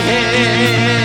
head.